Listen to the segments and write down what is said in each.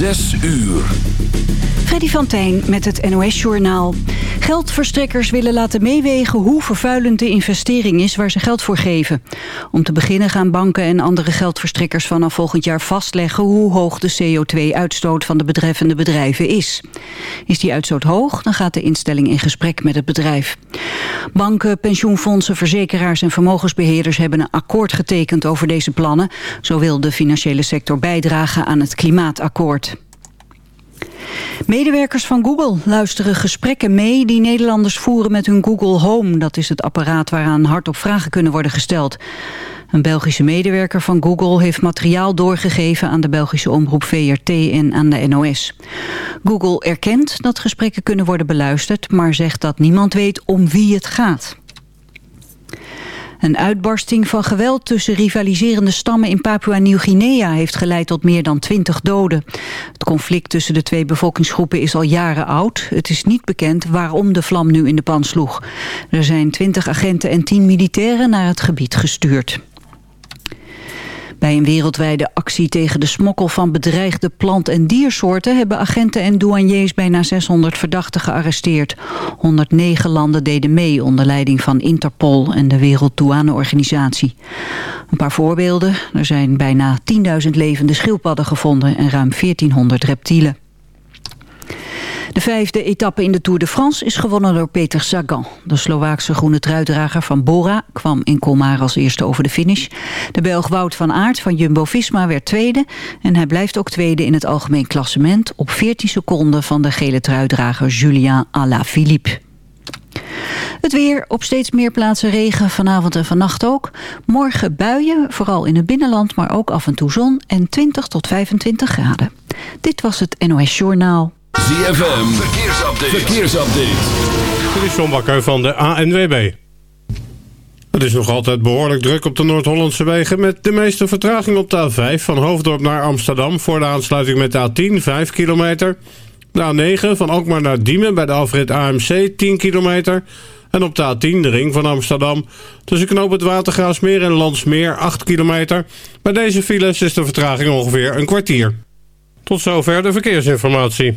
Zes uur. Freddy van Tijn met het NOS-journaal. Geldverstrekkers willen laten meewegen hoe vervuilend de investering is waar ze geld voor geven. Om te beginnen gaan banken en andere geldverstrekkers vanaf volgend jaar vastleggen hoe hoog de CO2-uitstoot van de betreffende bedrijven is. Is die uitstoot hoog, dan gaat de instelling in gesprek met het bedrijf. Banken, pensioenfondsen, verzekeraars en vermogensbeheerders hebben een akkoord getekend over deze plannen. Zo wil de financiële sector bijdragen aan het klimaatakkoord. Medewerkers van Google luisteren gesprekken mee die Nederlanders voeren met hun Google Home. Dat is het apparaat waaraan hardop vragen kunnen worden gesteld. Een Belgische medewerker van Google heeft materiaal doorgegeven aan de Belgische omroep VRT en aan de NOS. Google erkent dat gesprekken kunnen worden beluisterd, maar zegt dat niemand weet om wie het gaat. Een uitbarsting van geweld tussen rivaliserende stammen in Papua-Nieuw-Guinea heeft geleid tot meer dan twintig doden. Het conflict tussen de twee bevolkingsgroepen is al jaren oud. Het is niet bekend waarom de vlam nu in de pan sloeg. Er zijn twintig agenten en tien militairen naar het gebied gestuurd. Bij een wereldwijde actie tegen de smokkel van bedreigde plant- en diersoorten... hebben agenten en douaniers bijna 600 verdachten gearresteerd. 109 landen deden mee onder leiding van Interpol en de Werelddouaneorganisatie. Een paar voorbeelden. Er zijn bijna 10.000 levende schildpadden gevonden en ruim 1400 reptielen. De vijfde etappe in de Tour de France is gewonnen door Peter Sagan. De Slovaakse groene truitdrager van Bora kwam in Colmar als eerste over de finish. De Belg Wout van Aert van Jumbo-Visma werd tweede... en hij blijft ook tweede in het algemeen klassement... op 14 seconden van de gele truitdrager Julien Alaphilippe. Het weer, op steeds meer plaatsen regen, vanavond en vannacht ook. Morgen buien, vooral in het binnenland, maar ook af en toe zon... en 20 tot 25 graden. Dit was het NOS Journaal. ZFM, verkeersupdate. verkeersupdate. Dit is John Bakker van de ANWB. Het is nog altijd behoorlijk druk op de Noord-Hollandse wegen... met de meeste vertraging op de A5 van Hoofddorp naar Amsterdam... voor de aansluiting met de A10, 5 kilometer. De A9 van Alkmaar naar Diemen bij de afrit AMC, 10 kilometer... En op de A10, de ring van Amsterdam, tussen knoop het Watergraafsmeer en Landsmeer, 8 kilometer. Bij deze files is de vertraging ongeveer een kwartier. Tot zover de verkeersinformatie.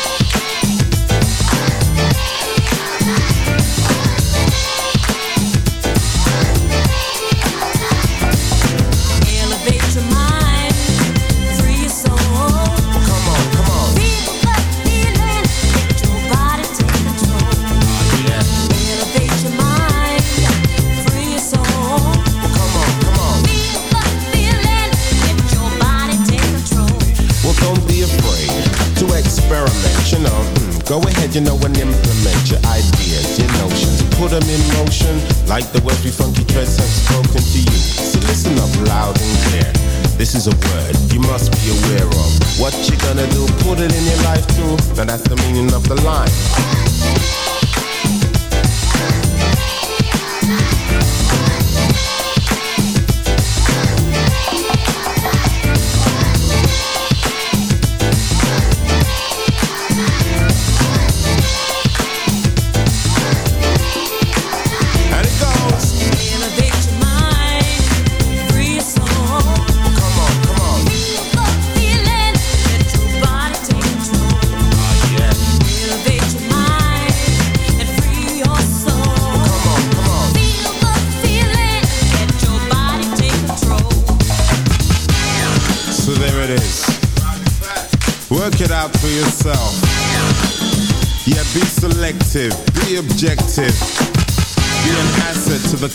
Like the words we funky dreads have spoken to you. So listen up loud and clear. This is a word you must be aware of. What you gonna do, put it in your life too. Now that's the meaning of the line.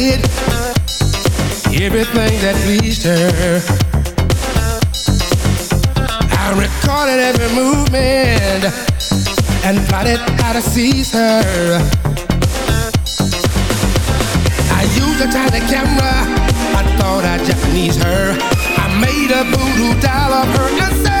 Did, everything that pleased her. I recorded every movement and plotted how to seize her. I used a tiny camera. I thought I'd Japanese her. I made a voodoo doll of her and said,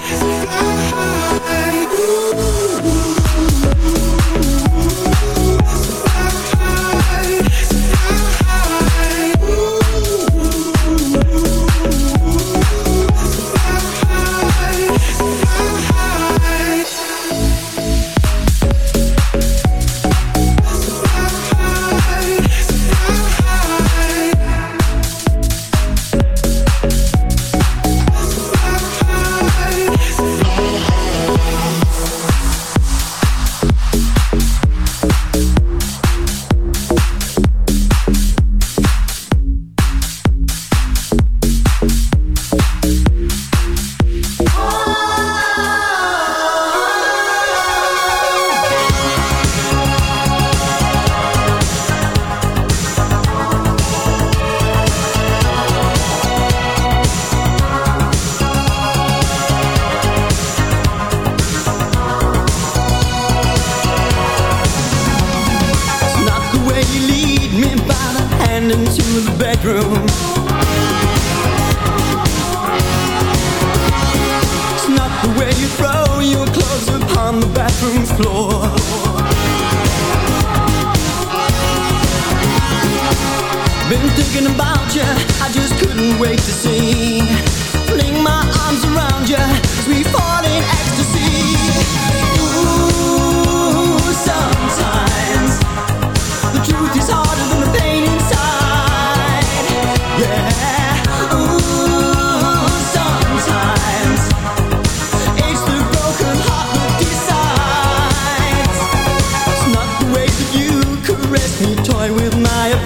Ooh.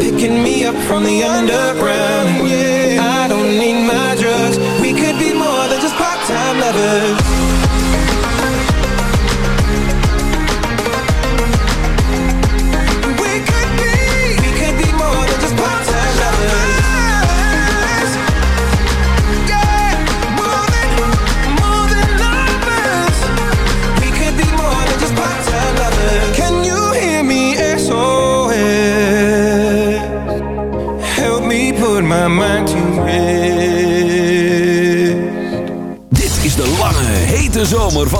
picking me up from the underground.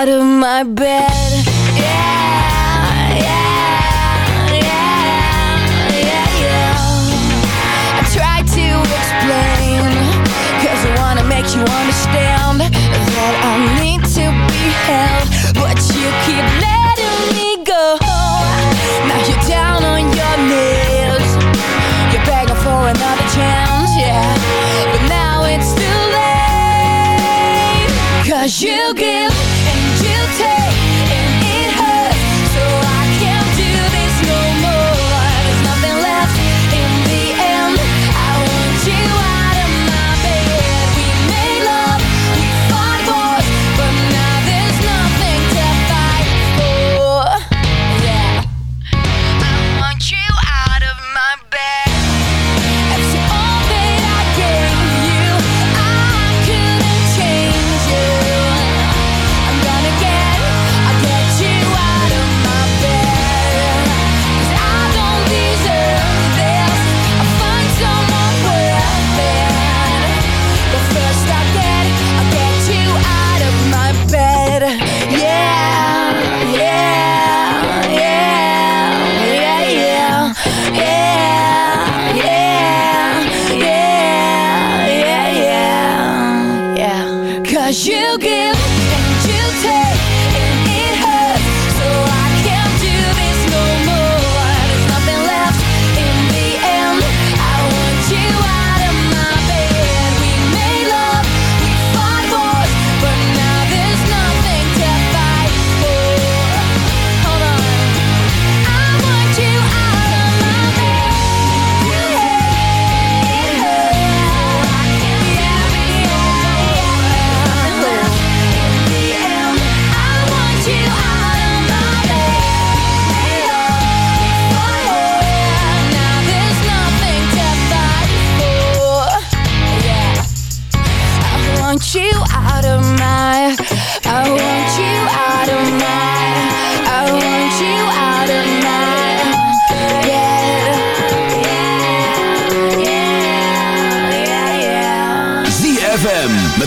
out of my bed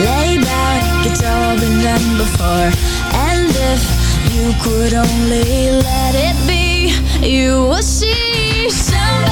Lay back, it's all been done before. And if you could only let it be You will see. Somebody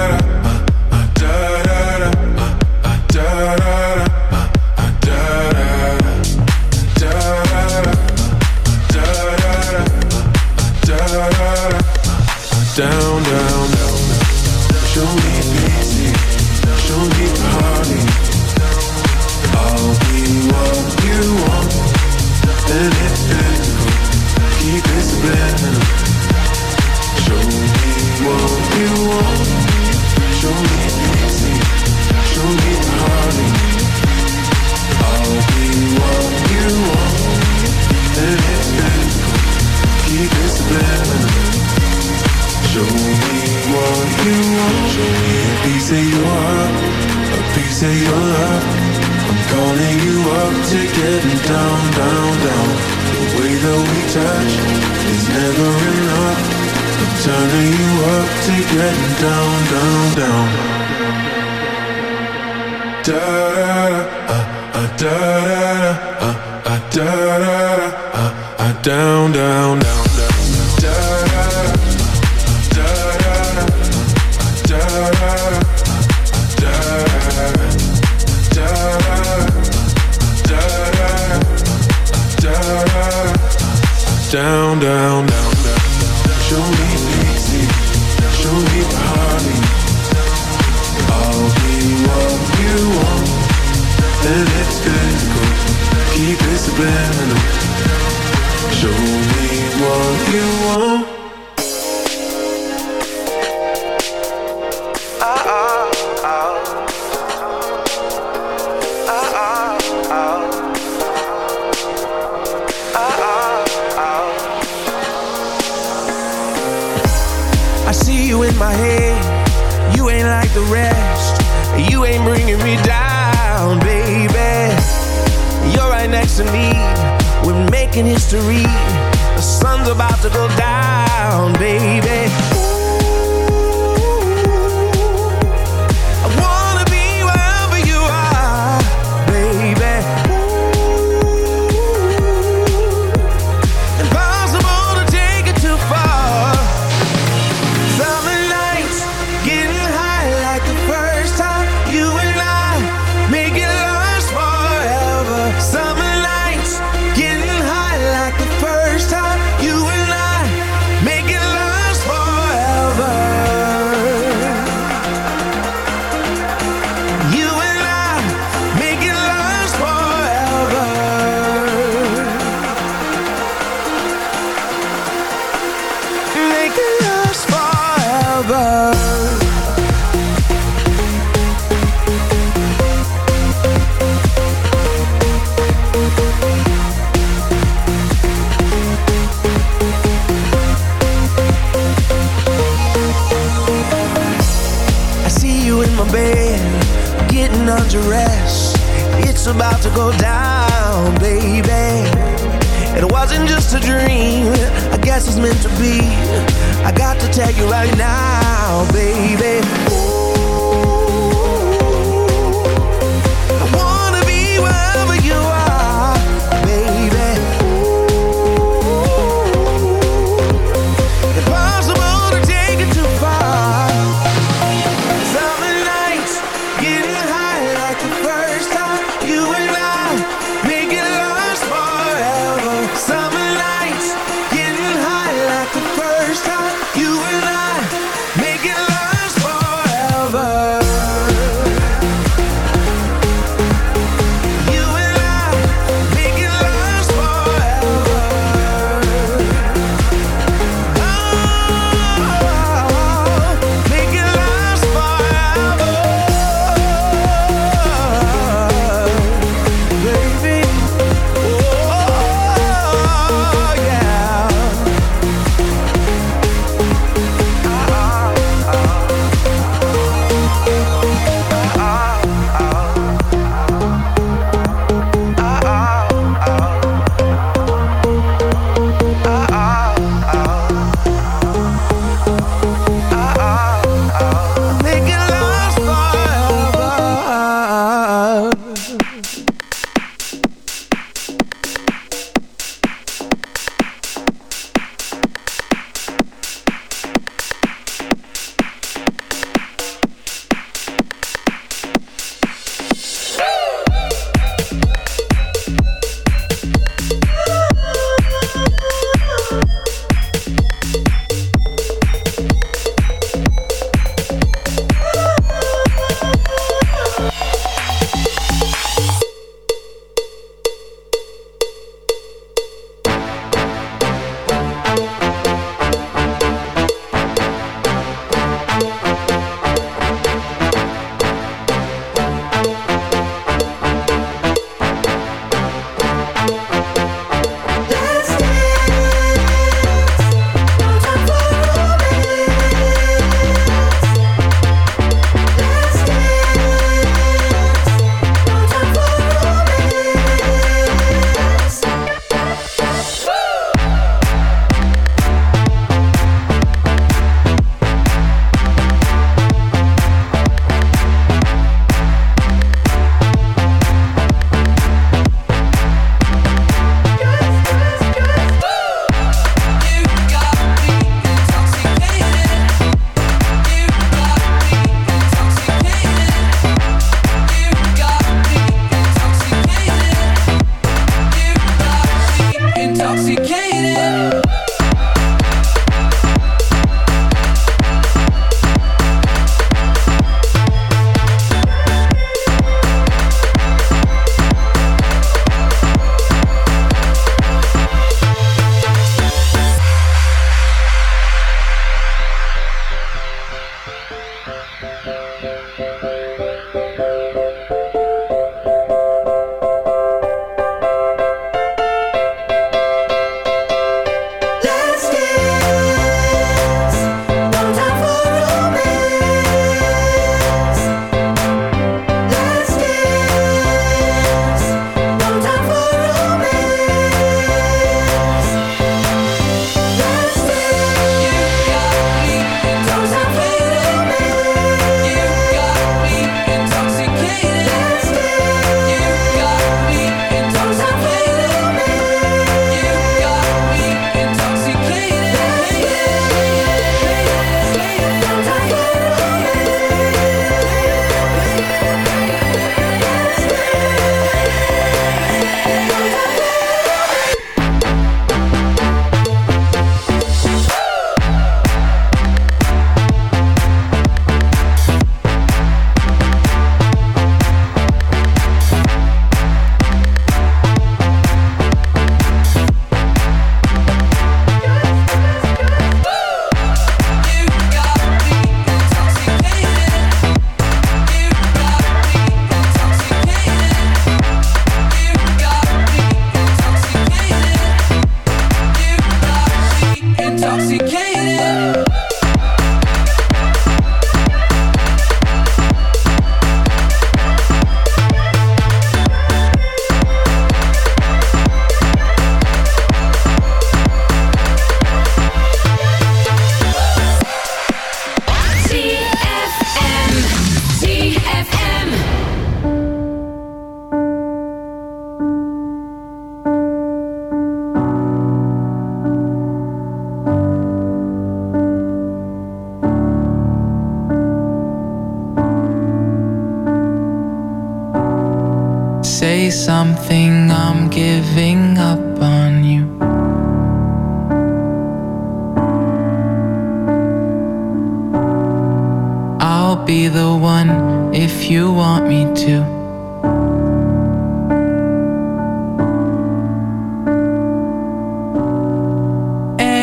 getting down, down, down. Da da uh, uh, da da da uh, da da da da down, down, down. you want.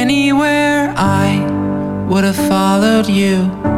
anywhere, I would have followed you.